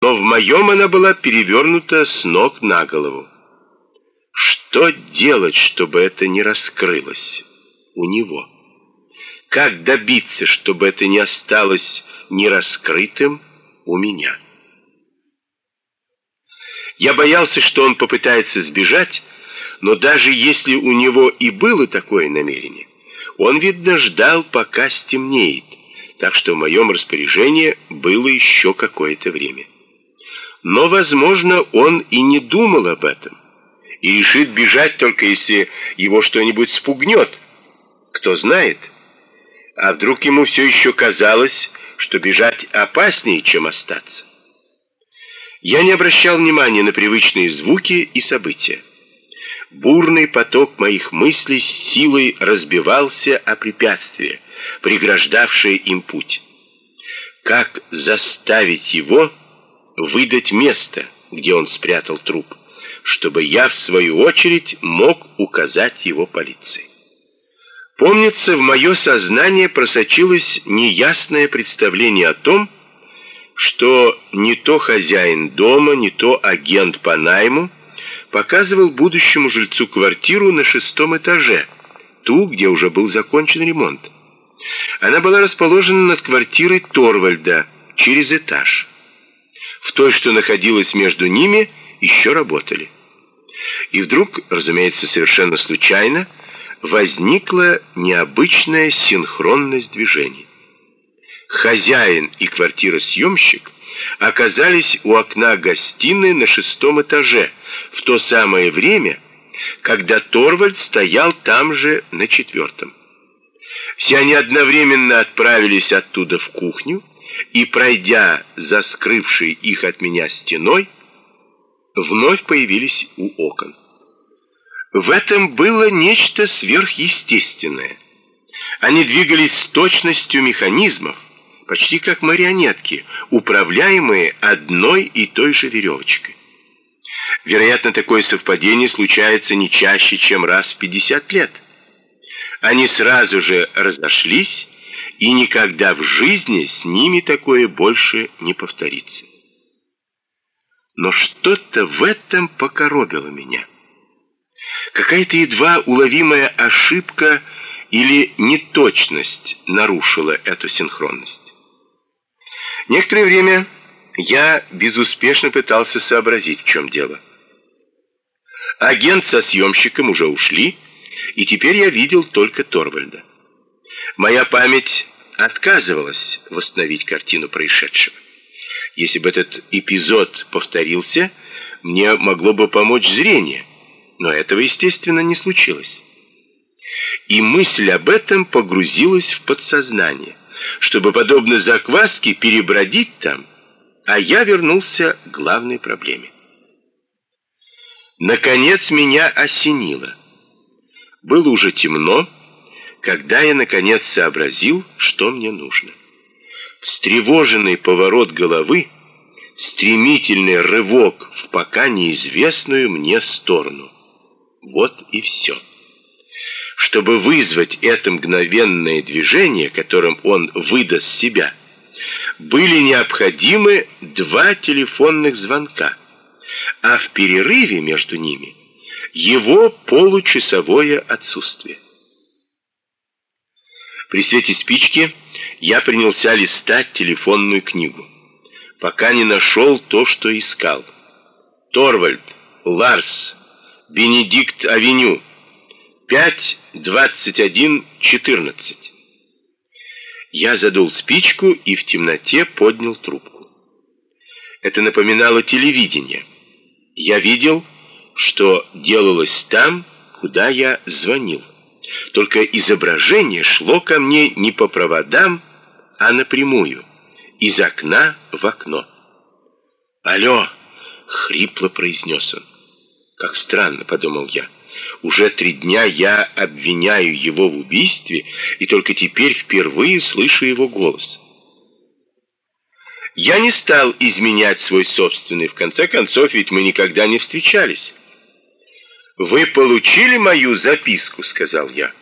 но в моем она была перевернута с ног на голову. Что делать, чтобы это не раскрылось у него? Как добиться, чтобы это не осталось нераскрытым у меня? Я боялся, что он попытается сбежать, но даже если у него и было такое намерение, он, видно, ждал, пока стемнеет, так что в моем распоряжении было еще какое-то время. Но, возможно, он и не думал об этом, и решит бежать только если его что-нибудь спугнет. Кто знает? А вдруг ему все еще казалось, что бежать опаснее, чем остаться? Я не обращал внимания на привычные звуки и события. Бурный поток моих мыслей с силой разбивался о препятствия, преграждавшие им путь. Как заставить его выдать место, где он спрятал труп, чтобы я, в свою очередь, мог указать его полиции? Помнится, в мое сознание просочилось неясное представление о том, что не то хозяин дома, не то агент по найму показывал будущему жильцу квартиру на шестом этаже, ту, где уже был закончен ремонт. Она была расположена над квартирой Торвальда через этаж. В той, что находилась между ними, еще работали. И вдруг, разумеется, совершенно случайно, возникла необычная синхронность движений. Хозяин и квартиросъемщик оказались у окна гостиной на шестом этаже в то самое время, когда Торвальд стоял там же на четвертом. Все они одновременно отправились оттуда в кухню и, пройдя за скрывшей их от меня стеной, вновь появились у окон. В этом было нечто сверхъестественное. Они двигались с точностью механизмов, почти как марионетки, управляемые одной и той же веревочкой. Вероятно, такое совпадение случается не чаще, чем раз в 50 лет. Они сразу же разошлись, и никогда в жизни с ними такое больше не повторится. Но что-то в этом покоробило меня. Какая-то едва уловимая ошибка или неточность нарушила эту синхронность. Некоторое время я безуспешно пытался сообразить, в чем дело. Агент со съемщиком уже ушли, и теперь я видел только Торвальда. Моя память отказывалась восстановить картину происшедшего. Если бы этот эпизод повторился, мне могло бы помочь зрение. Но этого, естественно, не случилось. И мысль об этом погрузилась в подсознание, чтобы, подобно закваске, перебродить там, а я вернулся к главной проблеме. Наконец меня осенило. Было уже темно, когда я, наконец, сообразил, что мне нужно. Встревоженный поворот головы, стремительный рывок в пока неизвестную мне сторону — вот и все. Чтобы вызвать это мгновенное движение, которым он выдаст себя, были необходимы два телефонных звонка, а в перерыве между ними его получасовое отсутствие. При свете спички я принялся листать телефонную книгу, пока не нашел то, что искал. Торвальд, Ларс, Бенедикт-авеню, 5-21-14. Я задул спичку и в темноте поднял трубку. Это напоминало телевидение. Я видел, что делалось там, куда я звонил. Только изображение шло ко мне не по проводам, а напрямую, из окна в окно. «Алло!» — хрипло произнес он. Как странно, подумал я. Уже три дня я обвиняю его в убийстве, и только теперь впервые слышу его голос. Я не стал изменять свой собственный, в конце концов, ведь мы никогда не встречались. «Вы получили мою записку?» — сказал я.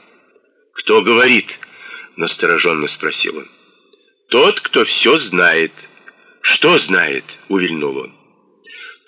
«Кто говорит?» — настороженно спросил он. «Тот, кто все знает. «Что знает?» — увильнул он.